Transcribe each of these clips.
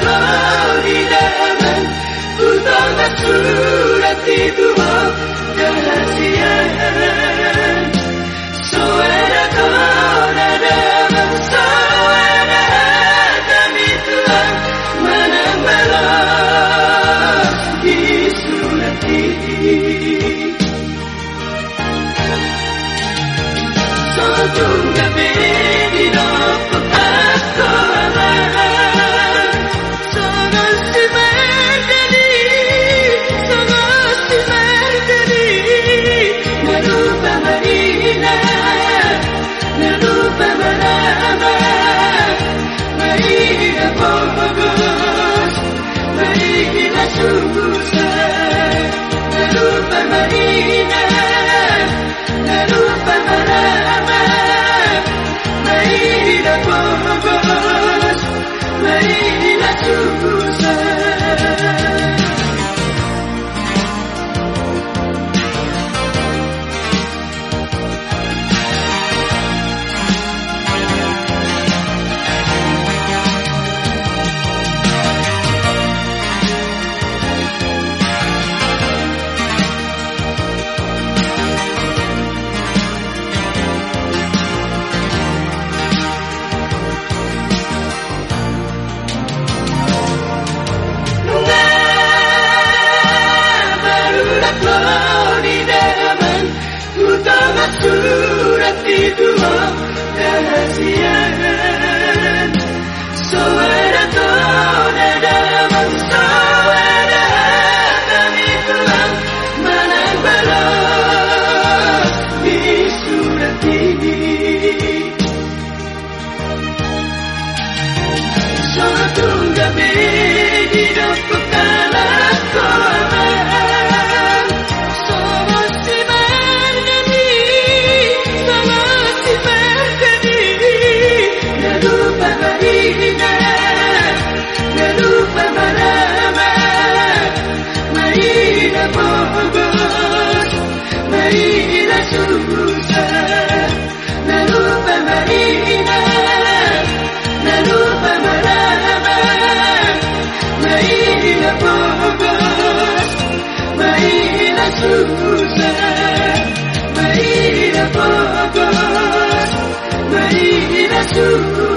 Maria Sekarang di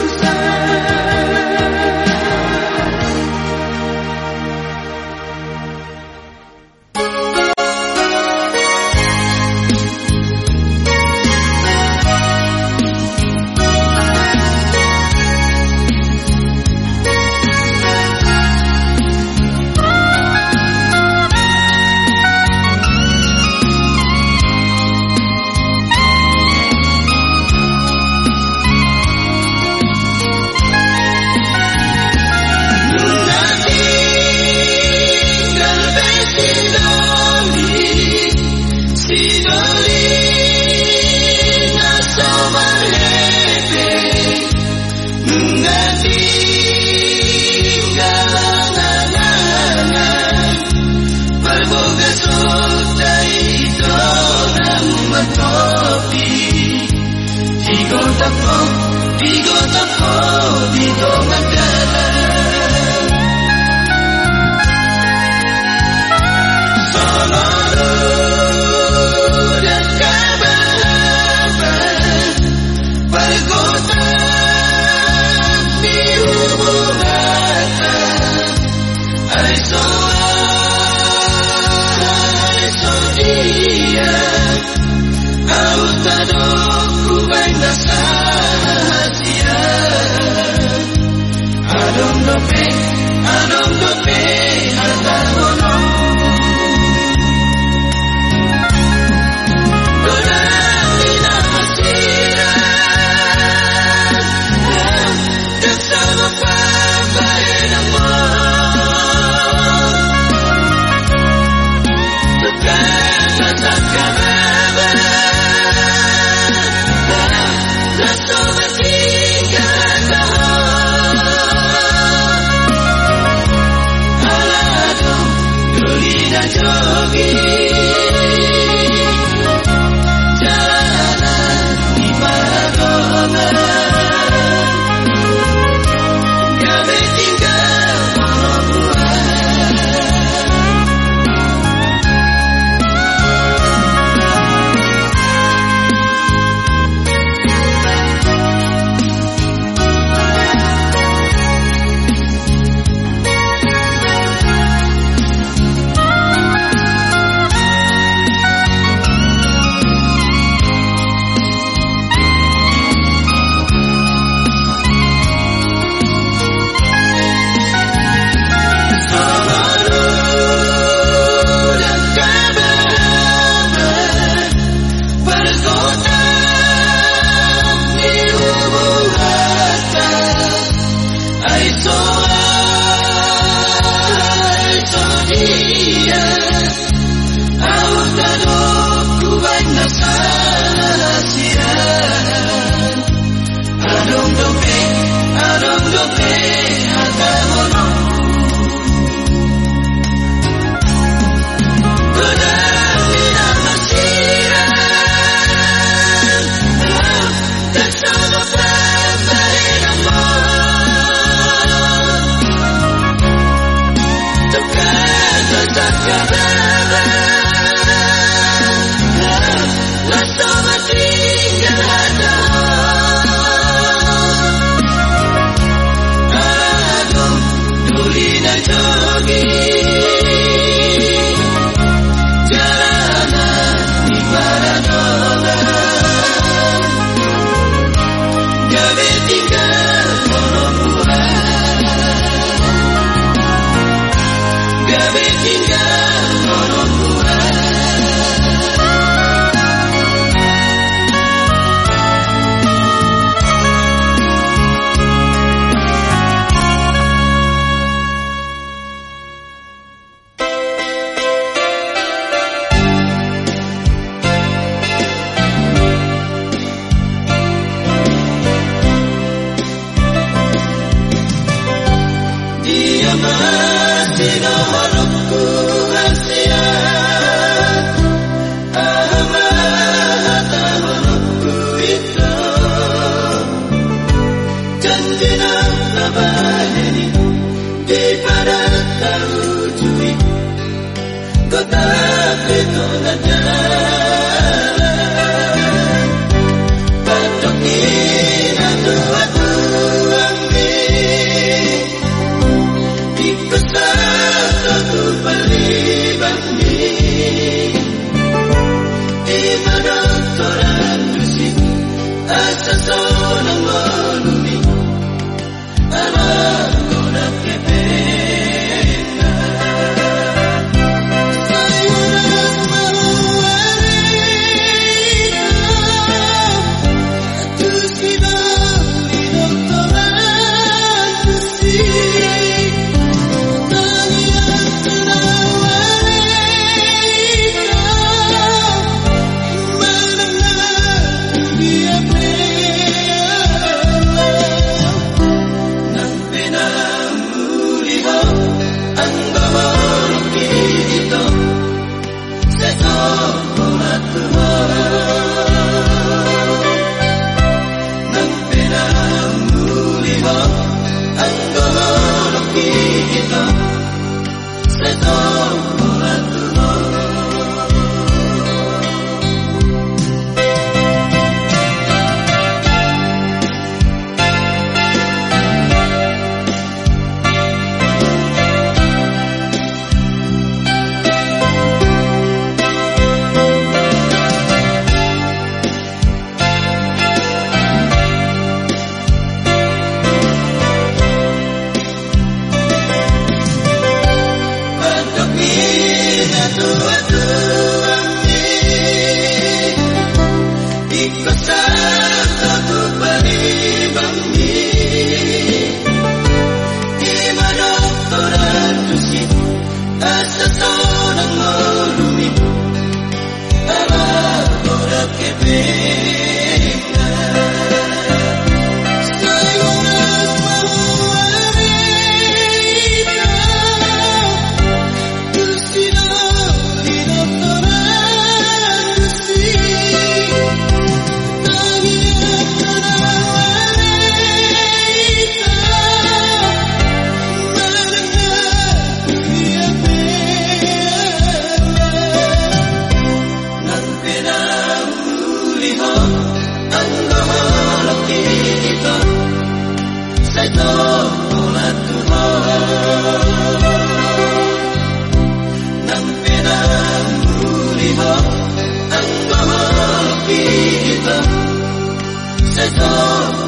Sezon